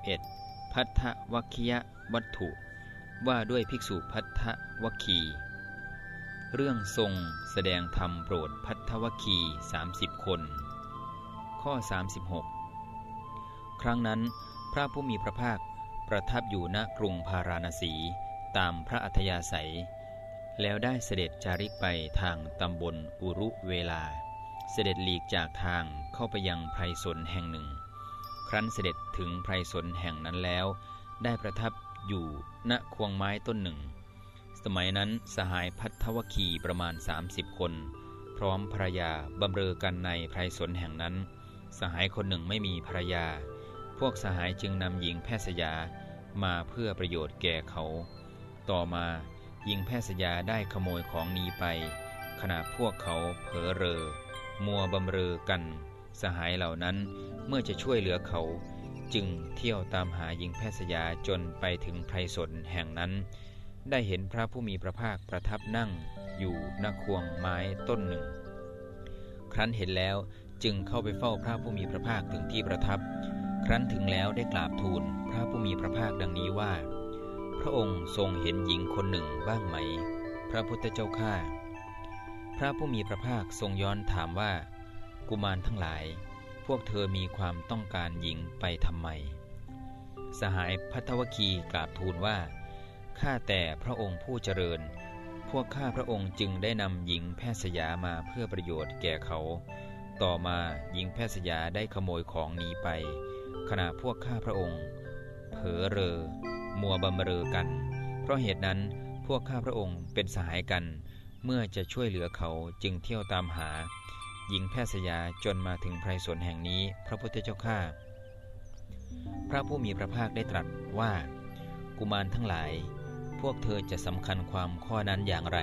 11. พัทธวัคยวัตถุ ว่าด้วยภิกษุพัทธวัคคี เรื่องทรงแสดงธรรมโปรดพัทธวัคคี 30 คน ข้อ 36 ครั้งนั้นพระผู้มีพระภาคประทับอยู่ณกรุงพาราณสี ตามพระอัธยาศัย แล้วได้เสด็จจาริกไปทางตำบลอุรุเวลา เสด็จหลีกจากทางเข้าไปยังไพรสนแห่งหนึ่ง ครั้นเสด็จถึงไพรสนแห่งนั้นแล้ว ได้ประทับอยู่ณควงไม้ต้นหนึ่ง สมัยนั้นสหายพัทธวคีประมาณ 30 คน พร้อมภรยาบำเรอกันในไพรสนแห่งนั้น สหายคนหนึ่งไม่มีภรยา พวกสหายจึงนำหญิงแพทย์สยามาเพื่อประโยชน์แก่เขา ต่อมาหญิงแพทย์สยาได้ขโมยของนีไป ขณะพวกเขาเผลอเรอ มัวบำเรอกัน สหายเหล่านั้นเมื่อจะช่วยเหลือเขาจึงเที่ยวตามหาหญิงแพทย์สยาจนไปถึงไพรสนแห่งนั้น ได้เห็นพระผู้มีพระภาคประทับนั่งอยู่ณควงไม้ต้นหนึ่ง ครั้นเห็นแล้วจึงเข้าไปเฝ้าพระผู้มีพระภาคถึงที่ประทับ ครั้นถึงแล้วได้กราบทูลพระผู้มีพระภาคดังนี้ว่า พระองค์ทรงเห็นหญิงคนหนึ่งบ้างไหม พระพุทธเจ้าข้าพระผู้มีพระภาคทรงย้อนถามว่า กุมารทั้งหลาย พวกเธอมีความต้องการหญิงไปทำไม สหายพัทวคีกราบทูลว่า ข้าแต่พระองค์ผู้เจริญ พวกข้าพระองค์จึงได้นำหญิงแพทย์สยามาเพื่อประโยชน์แก่เขา ต่อมาหญิงแพทย์สยาได้ขโมยของหนีไป ขณะพวกข้าพระองค์ เผลอเรอ มัวบำเรอกัน เพราะเหตุนั้นพวกข้าพระองค์เป็นสหายกัน เมื่อจะช่วยเหลือเขาจึงเที่ยวตามหา หญิงแพทย์สยาจนมาถึงไพรสวนแห่งนี้ พระพุทธเจ้าข้าพระผู้มีพระภาคได้ตรัสว่า กุมารทั้งหลาย พวกเธอจะสำคัญความข้อนั้นอย่างไร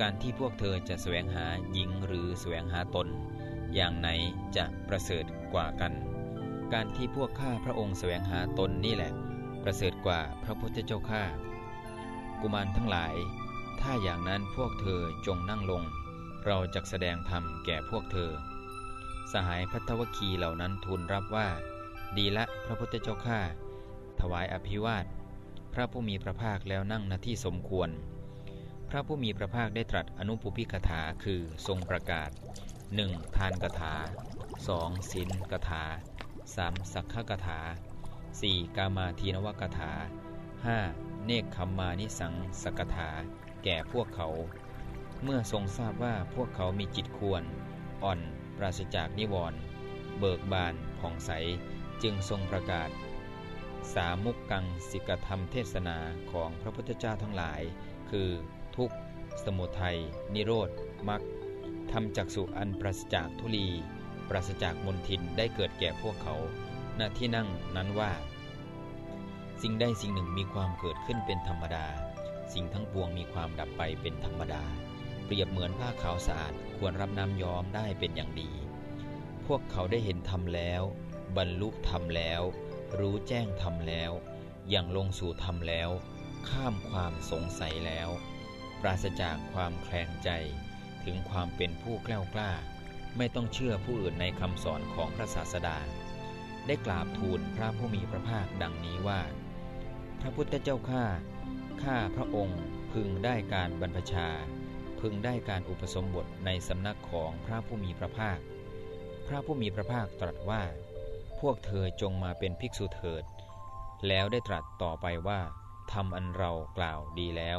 การที่พวกเธอจะแสวงหาหญิงหรือแสวงหาตน อย่างไหนจะประเสริฐกว่ากัน การที่พวกข้าพระองค์แสวงหาตนนี่แหละ ประเสริฐกว่าพระพุทธเจ้าข้ากุมารทั้งหลาย ถ้าอย่างนั้นพวกเธอจงนั่งลง เราจะแสดงธรรมแก่พวกเธอ สหายพัทวคีเหล่านั้นทูลรับว่า ดีละพระพุทธเจ้าข้าถวายอภิวาท พระผู้มีพระภาคแล้วนั่งณที่สมควร พระผู้มีพระภาคได้ตรัสอนุปุพิกถาคือทรงประกาศ 1. ทานกถา 2. ศีลกถา 3. สักขกถา 4. กามาทีนวกถา 5. เนคขมมานิสังสกถา แก่พวกเขา เมื่อทรงทราบว่าพวกเขามีจิตควร อ่อน ปราศจากนิวรณ์เบิกบานผ่องใสจึงทรงประกาศ สามุกกังสิกธรรมเทศนาของพระพุทธเจ้าทั้งหลาย คือทุกขสมุทัย นิโรธมรรคทำจักสุอันปราศจากทุลี ปราศจากมนทินได้เกิดแก่พวกเขาณที่นั่งนั้นว่า สิ่งใดสิ่งหนึ่งมีความเกิดขึ้นเป็นธรรมดา สิ่งทั้งปวงมีความดับไปเป็นธรรมดา เปรียบเหมือนผ้าขาวสะอาดควรรับน้ำย้อมได้เป็นอย่างดี พวกเขาได้เห็นธรรมแล้ว บรรลุธรรมแล้ว รู้แจ้งธรรมแล้ว อย่างลงสู่ธรรมแล้ว ข้ามความสงสัยแล้ว ปราศจากความแคลงใจ ถึงความเป็นผู้แกล้วกล้า ไม่ต้องเชื่อผู้อื่นในคำสอนของพระศาสดา ได้กราบทูลพระผู้มีพระภาคดังนี้ว่า พระพุทธเจ้าข้าข้าพระองค์พึงได้การบรรพชา พึงได้การอุปสมบทในสำนักของพระผู้มีพระภาค พระผู้มีพระภาคตรัสว่า พวกเธอจงมาเป็นภิกษุเถิด แล้วได้ตรัสต่อไปว่าทำอันเรากล่าวดีแล้ว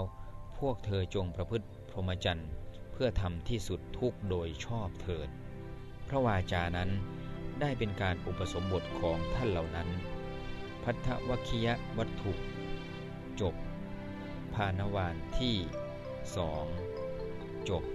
พวกเธอจงประพฤติพรหมจรรย์เพื่อทำที่สุดทุกโดยชอบเถิด พระวาจานั้นได้เป็นการอุปสมบทของท่านเหล่านั้น พัทธวัคคียวัตถุ จบพานวานที่สอง จบ